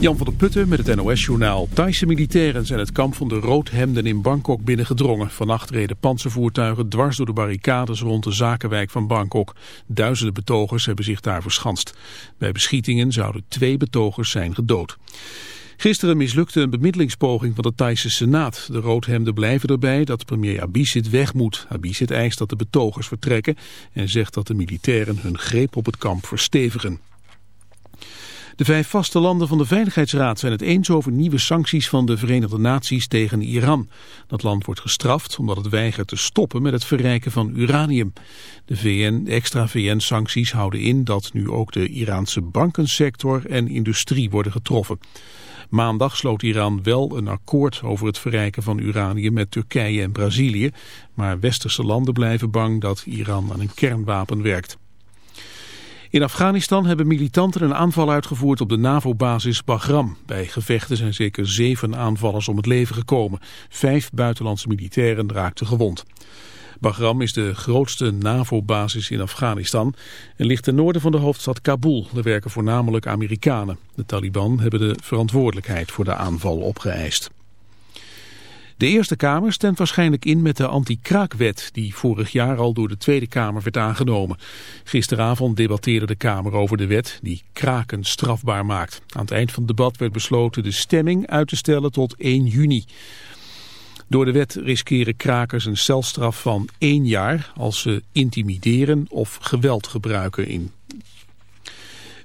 Jan van der Putten met het NOS-journaal. Thaise militairen zijn het kamp van de roodhemden in Bangkok binnengedrongen. Vannacht reden panzervoertuigen dwars door de barricades rond de zakenwijk van Bangkok. Duizenden betogers hebben zich daar verschanst. Bij beschietingen zouden twee betogers zijn gedood. Gisteren mislukte een bemiddelingspoging van de Thaise Senaat. De roodhemden blijven erbij dat premier Abhisit weg moet. Abhisit eist dat de betogers vertrekken en zegt dat de militairen hun greep op het kamp verstevigen. De vijf vaste landen van de Veiligheidsraad zijn het eens over nieuwe sancties van de Verenigde Naties tegen Iran. Dat land wordt gestraft omdat het weigert te stoppen met het verrijken van uranium. De VN, extra VN-sancties houden in dat nu ook de Iraanse bankensector en industrie worden getroffen. Maandag sloot Iran wel een akkoord over het verrijken van uranium met Turkije en Brazilië, maar westerse landen blijven bang dat Iran aan een kernwapen werkt. In Afghanistan hebben militanten een aanval uitgevoerd op de NAVO-basis Bagram. Bij gevechten zijn zeker zeven aanvallers om het leven gekomen. Vijf buitenlandse militairen raakten gewond. Bagram is de grootste NAVO-basis in Afghanistan en ligt ten noorden van de hoofdstad Kabul. Er werken voornamelijk Amerikanen. De Taliban hebben de verantwoordelijkheid voor de aanval opgeëist. De Eerste Kamer stemt waarschijnlijk in met de anti-kraakwet die vorig jaar al door de Tweede Kamer werd aangenomen. Gisteravond debatteerde de Kamer over de wet die kraken strafbaar maakt. Aan het eind van het debat werd besloten de stemming uit te stellen tot 1 juni. Door de wet riskeren krakers een celstraf van één jaar als ze intimideren of geweld gebruiken in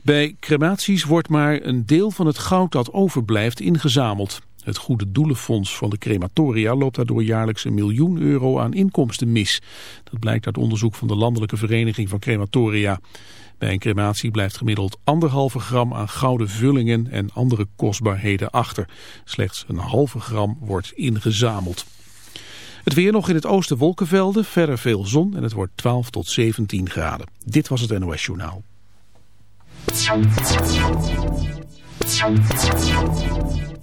bij crematies wordt maar een deel van het goud dat overblijft ingezameld. Het Goede Doelenfonds van de crematoria loopt daardoor jaarlijks een miljoen euro aan inkomsten mis. Dat blijkt uit onderzoek van de Landelijke Vereniging van Crematoria. Bij een crematie blijft gemiddeld anderhalve gram aan gouden vullingen en andere kostbaarheden achter. Slechts een halve gram wordt ingezameld. Het weer nog in het oosten wolkenvelden, verder veel zon en het wordt 12 tot 17 graden. Dit was het NOS Journaal.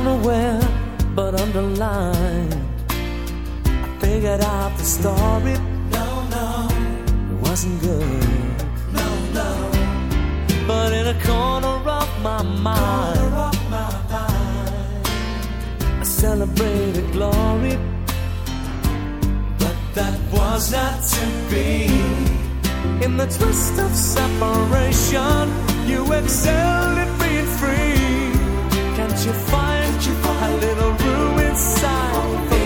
Unaware but underlined, I figured out the story. No, no, it wasn't good. No, no, but in a corner of my mind, I celebrated glory. But that was not to be. In the twist of separation, you excelled you find a little room inside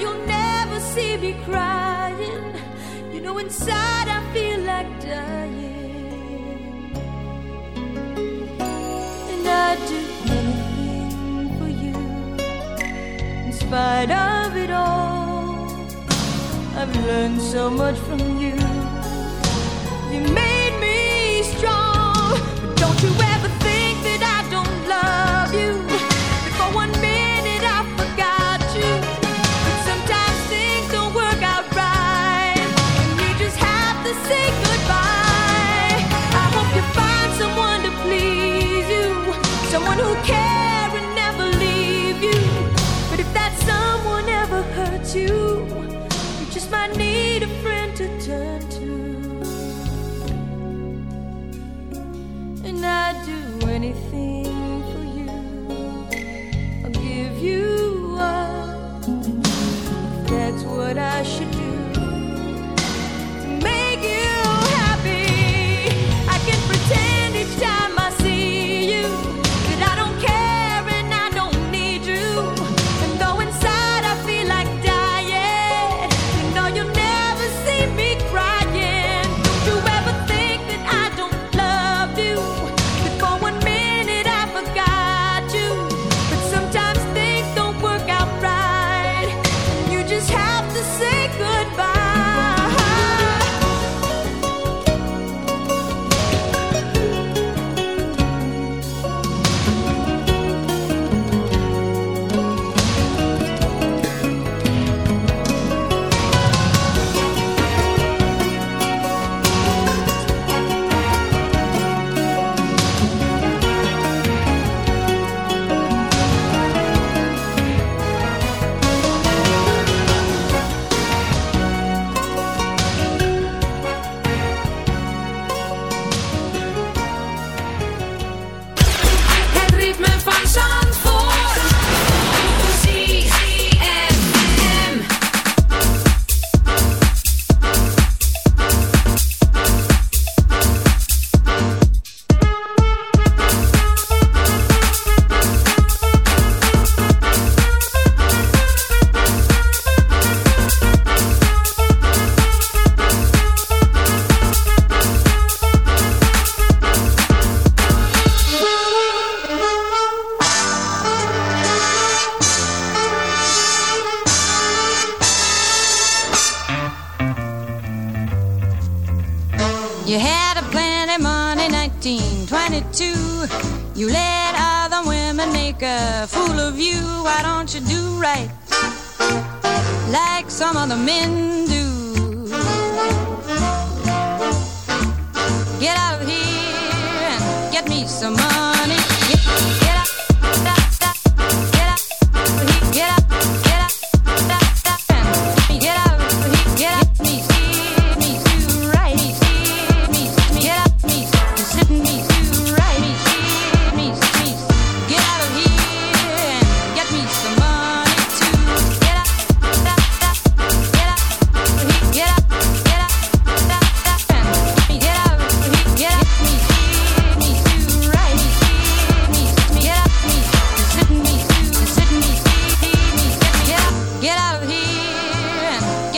you'll never see me crying. You know, inside I feel like dying. And I'd do anything for you, in spite of it all. I've learned so much from you.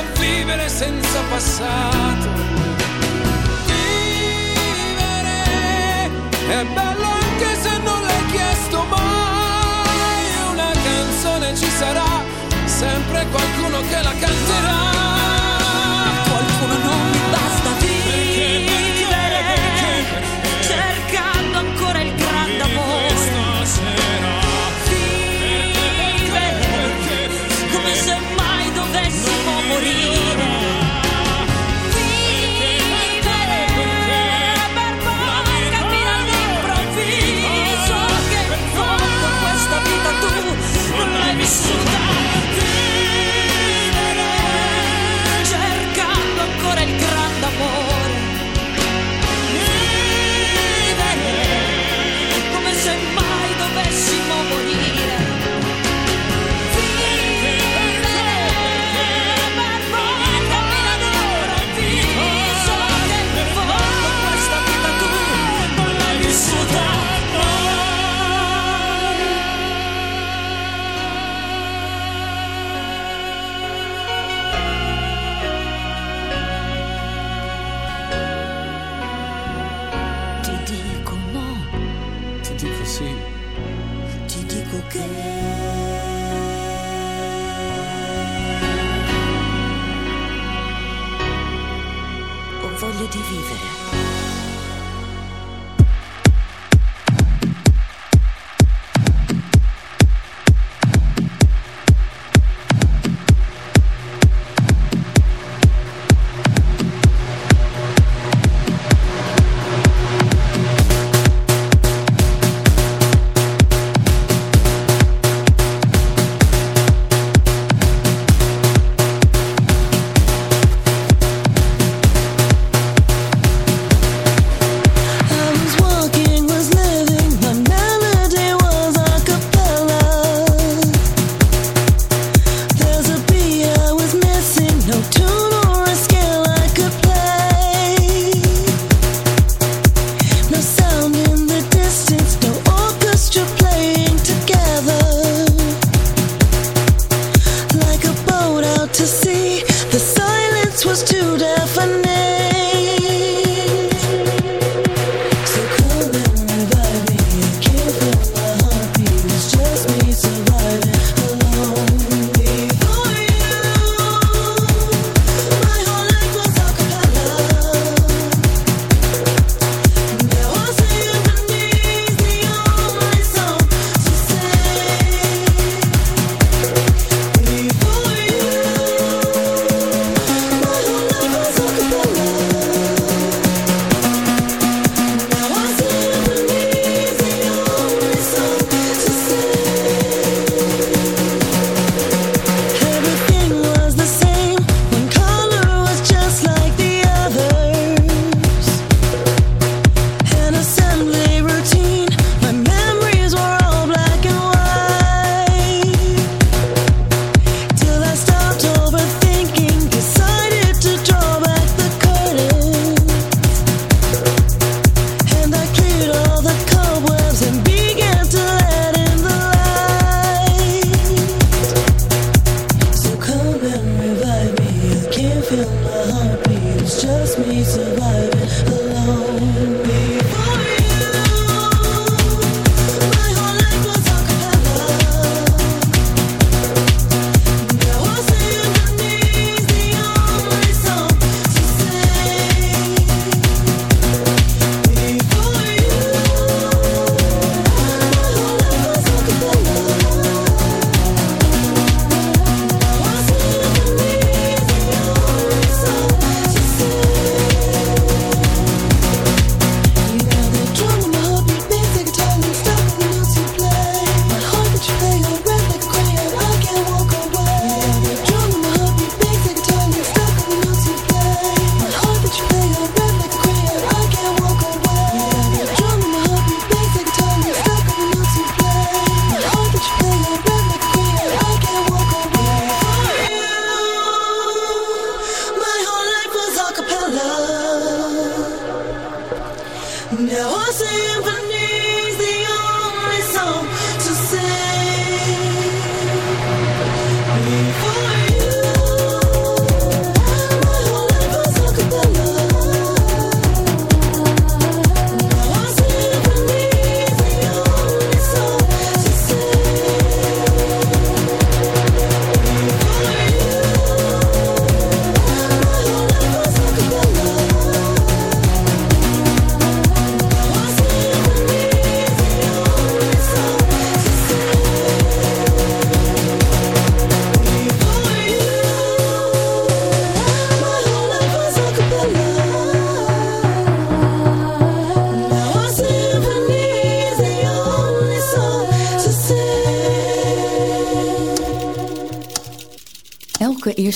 Non vivere senza passato. Vivere è bello anche se non l'hai chiesto mai. Una canzone ci sarà, sempre qualcuno che la canterà.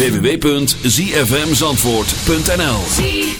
www.zfmzandvoort.nl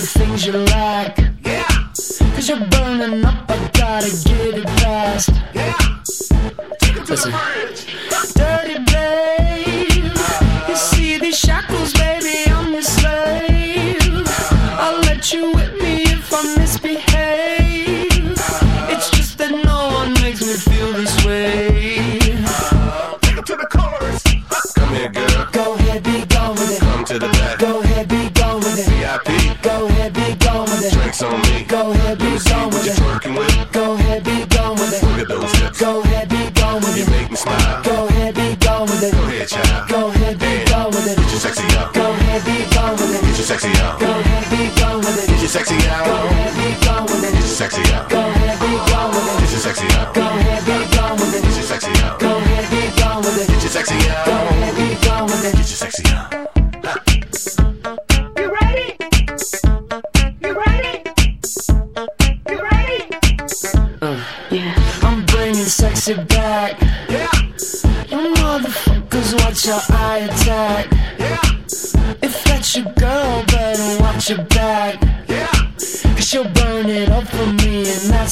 the things you lack. Like. Yeah. Cause you're burning up, I gotta get it fast. Yeah. Take it to Listen. the bridge. sexy out. Go ahead, be gone with it. Get your sexy out. Go ahead, be gone with it. Get your sexy out. Go ahead, be gone with it. Get your sexy out. Go ahead, be gone with it. Get your sexy out. Go ahead, be gone with it. Get your sexy out. Go ahead, be gone with it. Get your sexy out. Uh, sexy back. Yeah. You motherfuckers watch your eye attack.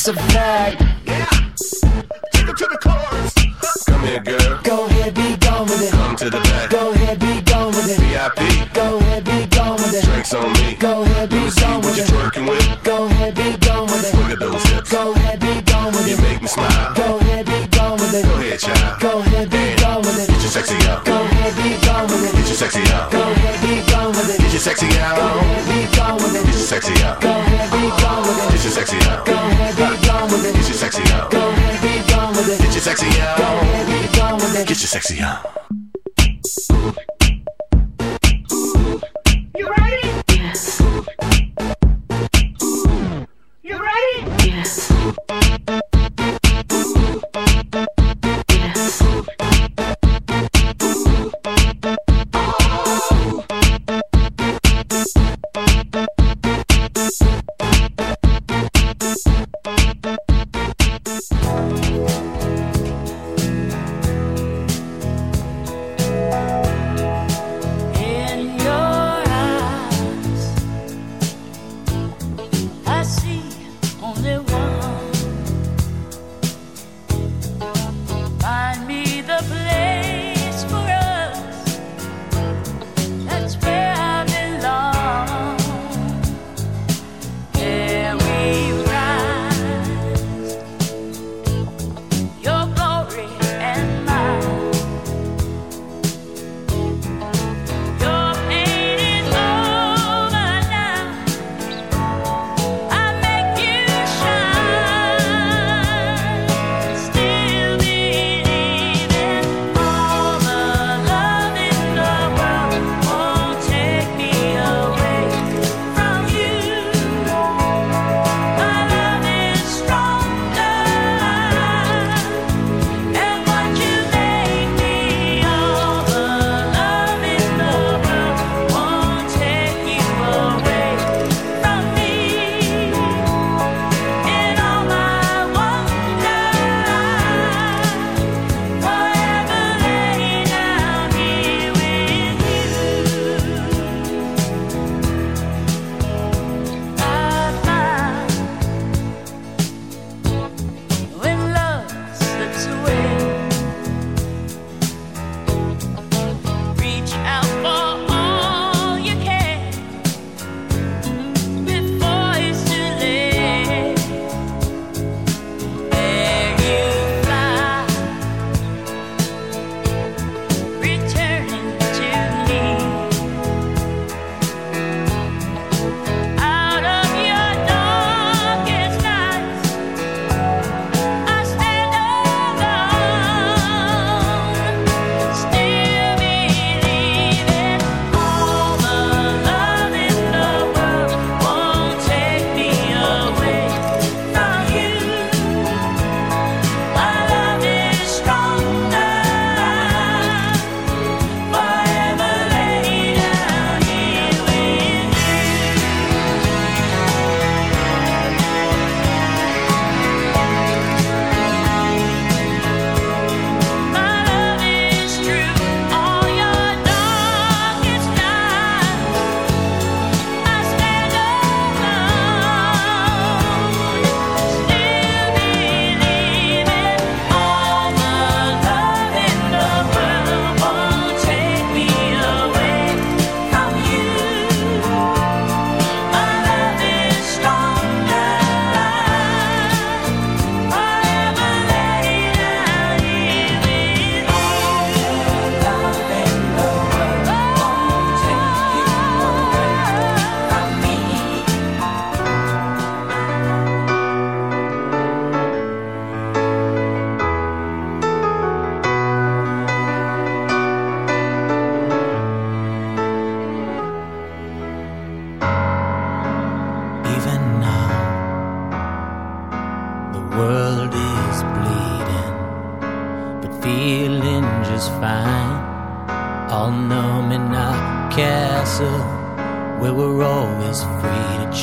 it's a. Yeah. Take it to the chorus. Come here, girl. Go ahead, be gone with it. Come to the back. Go ahead, be gone. sexy out. Get your sexy out. Get your sexy out. Get your sexy out. Get your sexy out. Get your sexy out.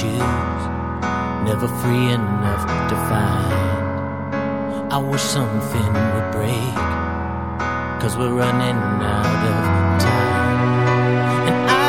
shoes, never free enough to find. I wish something would break, cause we're running out of time. And I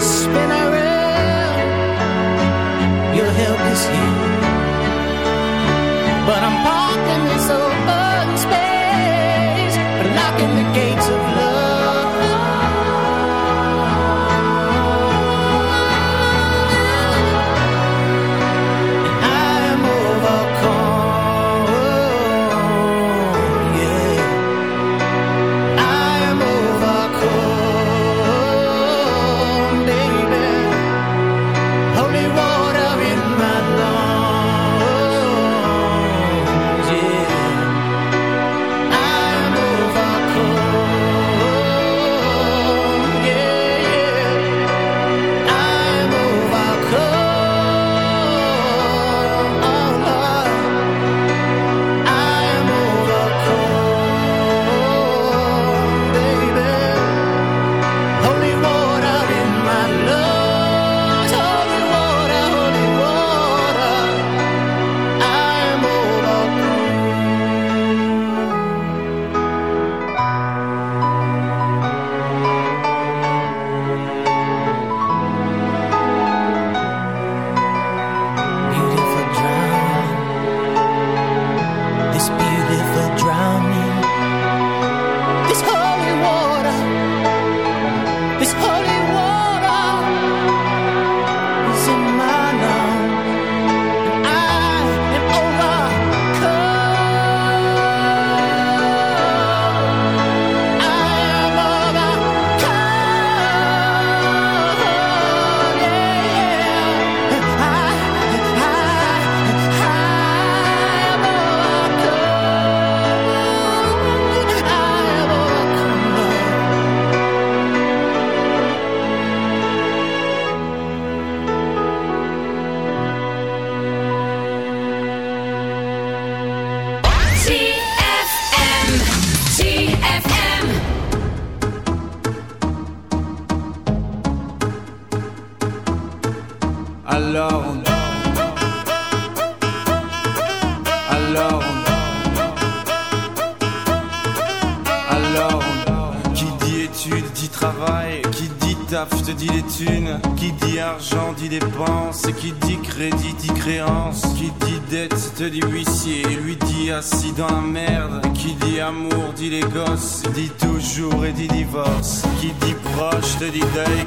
spin around. Your help is here.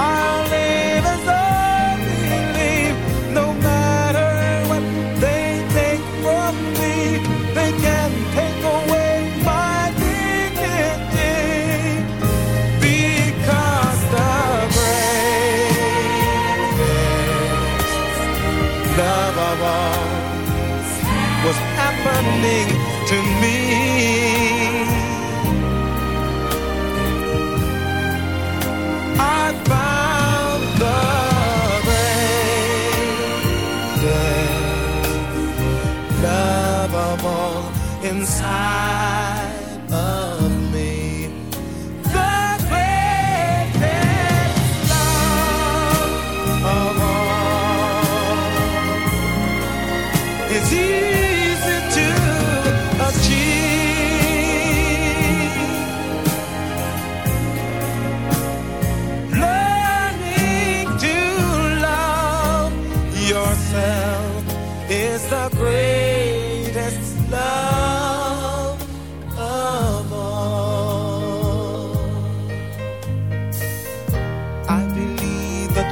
Oh.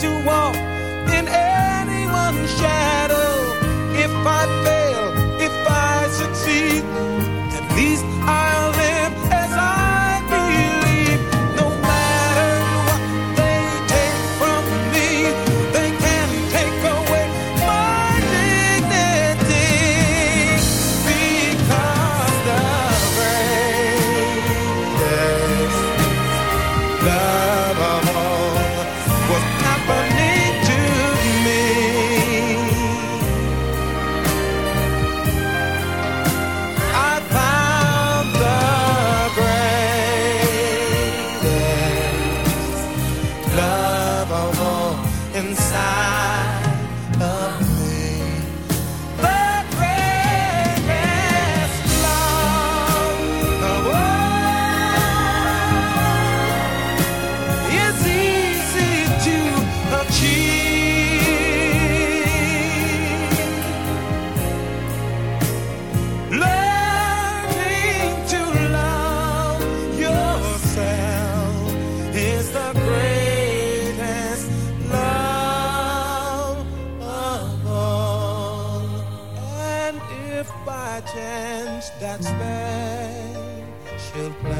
to walk that special place.